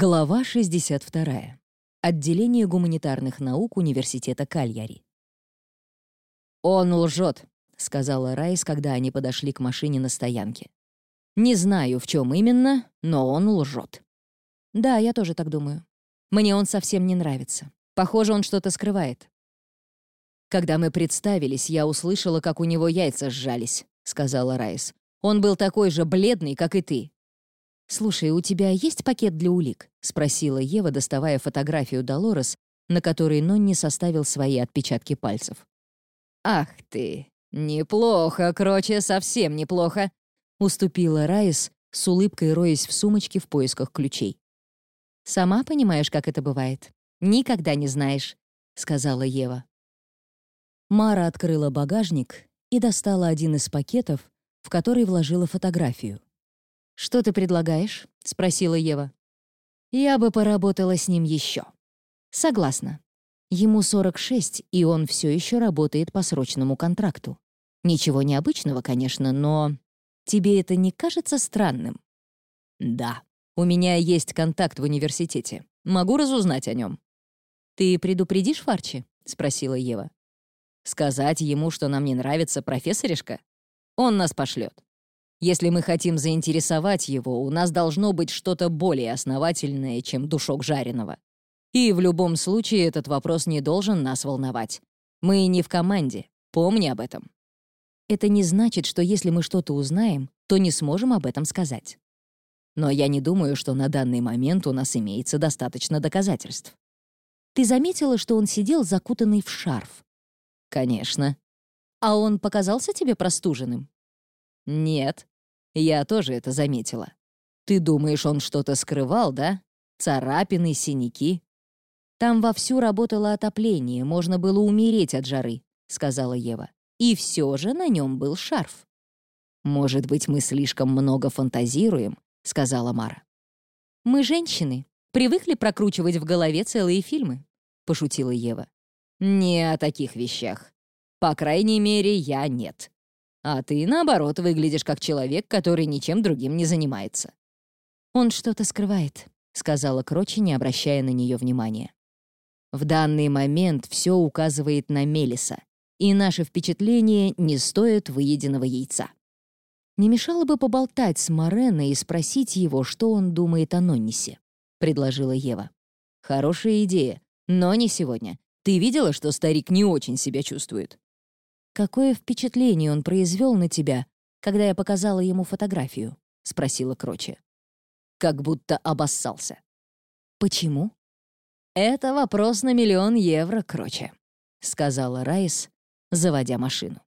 Глава 62. Отделение гуманитарных наук Университета Кальяри. «Он лжет», — сказала Райс, когда они подошли к машине на стоянке. «Не знаю, в чем именно, но он лжет». «Да, я тоже так думаю. Мне он совсем не нравится. Похоже, он что-то скрывает». «Когда мы представились, я услышала, как у него яйца сжались», — сказала Райс. «Он был такой же бледный, как и ты». «Слушай, у тебя есть пакет для улик?» — спросила Ева, доставая фотографию Долорес, на которой Нонни составил свои отпечатки пальцев. «Ах ты! Неплохо, Кроче, совсем неплохо!» — уступила Райс, с улыбкой роясь в сумочке в поисках ключей. «Сама понимаешь, как это бывает. Никогда не знаешь», — сказала Ева. Мара открыла багажник и достала один из пакетов, в который вложила фотографию. «Что ты предлагаешь?» — спросила Ева. «Я бы поработала с ним еще». «Согласна. Ему 46, и он все еще работает по срочному контракту. Ничего необычного, конечно, но тебе это не кажется странным?» «Да. У меня есть контакт в университете. Могу разузнать о нем». «Ты предупредишь Фарчи?» — спросила Ева. «Сказать ему, что нам не нравится профессоришка? Он нас пошлет. Если мы хотим заинтересовать его, у нас должно быть что-то более основательное, чем душок жареного. И в любом случае этот вопрос не должен нас волновать. Мы не в команде, помни об этом. Это не значит, что если мы что-то узнаем, то не сможем об этом сказать. Но я не думаю, что на данный момент у нас имеется достаточно доказательств. Ты заметила, что он сидел закутанный в шарф? Конечно. А он показался тебе простуженным? Нет. Я тоже это заметила. Ты думаешь, он что-то скрывал, да? Царапины, синяки? Там вовсю работало отопление, можно было умереть от жары, сказала Ева. И все же на нем был шарф. Может быть, мы слишком много фантазируем, сказала Мара. Мы женщины, привыкли прокручивать в голове целые фильмы, пошутила Ева. Не о таких вещах. По крайней мере, я нет. А ты, наоборот, выглядишь как человек, который ничем другим не занимается». «Он что-то скрывает», — сказала Крочи, не обращая на нее внимания. «В данный момент все указывает на Мелиса, и наши впечатления не стоят выеденного яйца». «Не мешало бы поболтать с Морено и спросить его, что он думает о Ноннисе», — предложила Ева. «Хорошая идея, но не сегодня. Ты видела, что старик не очень себя чувствует?» «Какое впечатление он произвел на тебя, когда я показала ему фотографию?» — спросила Кроче. «Как будто обоссался». «Почему?» «Это вопрос на миллион евро, Кроче», — сказала Райс, заводя машину.